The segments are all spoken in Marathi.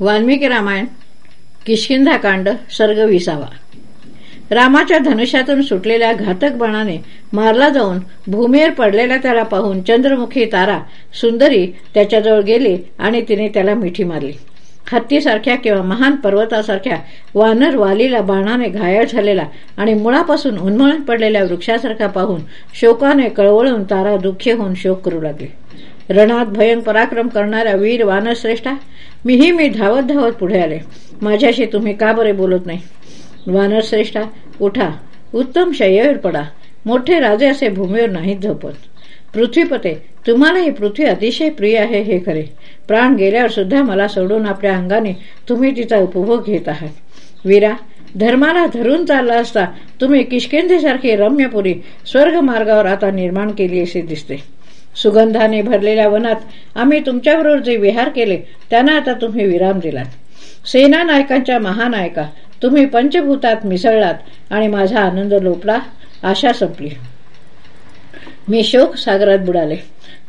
वाल्मिकी रामायण किशकिंधाकांड सर्ग विसावा. रामाच्या धनुष्यातून सुटलेल्या घातक बाणाने मारला जाऊन भूमीवर पडलेला त्याला पाहून चंद्रमुखी तारा सुंदरी त्याच्याजवळ गेली आणि तिने त्याला मिठी मारली. हत्तीसारख्या किंवा महान पर्वतासारख्या वानर वालीला बाणाने घायळ झालेला आणि मुळापासून उन्मळून पडलेल्या वृक्षासारखा पाहून शोकाने कळवळून तारा दुःखी होऊन शोक करू लागले. रणात भयं पराक्रम करणाऱ्या वीर वानरश्रेष्ठा मीही मी धावत धावत पुढे आले. माझ्याशी तुम्ही का बरे बोलत नाही? वानरश्रेष्ठा उठा. उत्तम शय्येवर पडा. मोठे राजे असे भूमीवर नाहीत झोपत. पृथ्वीपते तुम्हाला ही पृथ्वी अतिशय प्रिय आहे हे खरे. प्राण गेल्यावर सुद्धा मला सोडून आपल्या अंगाने तुम्ही तिचा उपभोग घेत आहात. वीरा धर्माला धरून चालला असता तुम्ही किशकेंदेसारखी रम्यपुरी स्वर्ग मार्गावर आता निर्माण केली असे दिसते. सुगंधाने भरलेल्या वनात आम्ही तुमच्याबरोबर जे विहार केले त्यांना आता तुम्ही विराम दिलात. सेना नायकांच्या महानायका तुम्ही पंचभूतात मिसळलात आणि माझा आनंद लोपला आशा संपली. मी शोक सागरात बुडाले.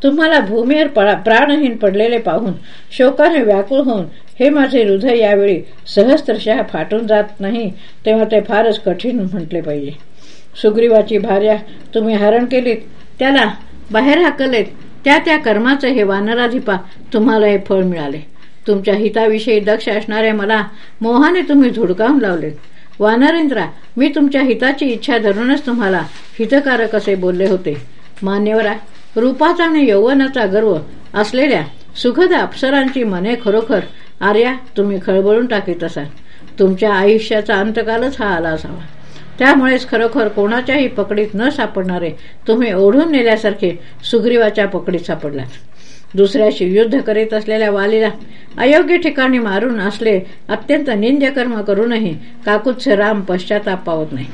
तुम्हाला भूमीवर प्राणहीन पडलेले पाहून शोकाने व्याकुळ होऊन हे माझे हृदय यावेळी सहस्त्रशः फाटून जात नाही तेव्हा ते फारच कठीण म्हटले पाहिजे. सुग्रीवाची भार्या तुम्ही हरण केलीत त्याला बाहेर हाकलेत त्या त्या कर्माचे हे वानराधिपा तुम्हाला हे फळ मिळाले. तुमच्या हिताविषयी दक्ष असणाऱ्या मला मोहाने तुम्ही धुडकावून लावले वानरेंद्रा मी तुमच्या हिताची इच्छा धरूनच तुम्हाला हितकारक असे बोलले होते. मान्यवरा रूपाचा आणि यौवनाचा गर्व असलेल्या सुखद अप्सरांची मने खरोखर आर्या तुम्ही खळबळून टाकीत असाल. तुमच्या आयुष्याचा अंतकालच हा आला असावा. त्यामुळेच खरोखर कोणाच्याही पकडीत न सापडणारे तुम्ही ओढून नेल्यासारखे सुग्रीवाच्या पकडीत सापडलात दुसऱ्याशी युद्ध करीत असलेल्या वालीला अयोग्य ठिकाणी मारून असले अत्यंत निंद्यकर्म करूनही काकुत्स राम पश्चाताप पावत नाही.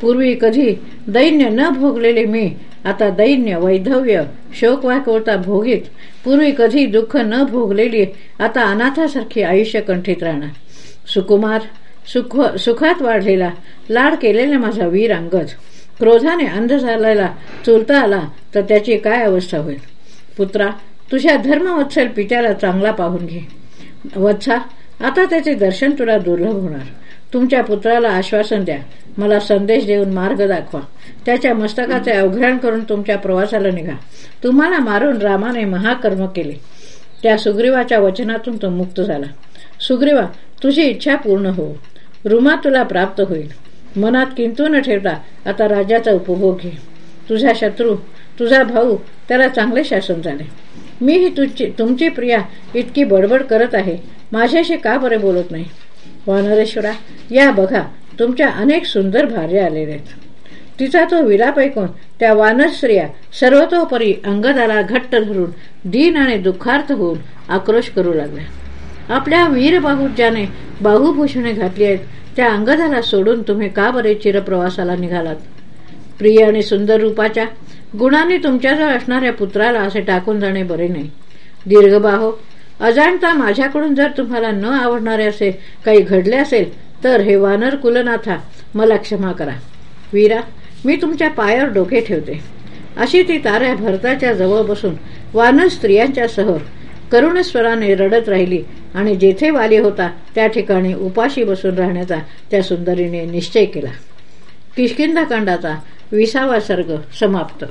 पूर्वी कधी दैन्य न भोगलेले मी आता दैन्य वैधव्य शोक वाकवता भोगीत. पूर्वी कधी दुःख न भोगलेली आता अनाथासारखी आयुष्य कंठीत राहणार. सुकुमार सुख सुखात वाढलेला लाड केलेला माझा वीर अंगज. क्रोधाने अंध झालेला चुलता आला तर त्याची काय अवस्था होईल? पुत्रा तुझ्या धर्मवत्सल पित्याला चांगला पाहून घे. वत्सा आता त्याचे दर्शन तुला दुर्लभ होणार. तुमच्या पुत्राला आश्वासन द्या. मला संदेश देऊन मार्ग दाखवा. त्याच्या मस्तकाचे अवघरण करून तुमच्या प्रवासाला निघा. तुम्हाला मारून रामाने महाकर्म केले. त्या सुग्रीवाच्या वचनातून तो मुक्त झाला. सुग्रीवा तुझी इच्छा पूर्ण हो. रुमा तुला प्राप्त होईल. मनात किंतू न ठेवता आता राज्याचा उपभोग घे. तुझा शत्रू तुझा भाऊ त्याला चांगले शासन झाले. मी ही तुझी तुमची प्रिया इतकी बडबड करत आहे. माझ्याशी का बरे बोलत नाही? वानरेश्वरा या बघा तुमच्या अनेक सुंदर भार्या आलेल्या आहेत. तिचा तो विलाप ऐकून त्या वानर सर्वतोपरी अंगदाला घट्ट धरून दीन आणि दुःखार्थ होऊन आक्रोश करू लागल्या. आपल्या वीरबाहू ज्याने बाहुभूषणे घातली आहेत. त्या अंगदाला सोडून तुम्ही का बरे चिरप्रवासाला निघालात? प्रिय आणि सुंदर रूपाच्या गुणांनी तुमच्याजवळ असणाऱ्या पुत्राला असे टाकून जाणे बरे नाही. दीर्घबाहो अजाणता माझ्याकडून जर तुम्हाला न आवडणारे असे काही घडले असेल तर हे वानर कुलनाथा मला क्षमा करा. वीरा मी तुमच्या पायावर डोके ठेवते. अशी ती ताऱ्या भरताच्या जवळ बसून वानर स्त्रियांच्या सह करुण स्वराने रडत राहिली आणि जेथे वाली होता त्या ठिकाणी उपाशी बसून राहण्याचा त्या सुंदरीने निश्चय केला. किशकिंदाकांडाचा विसावा सर्ग समाप्त.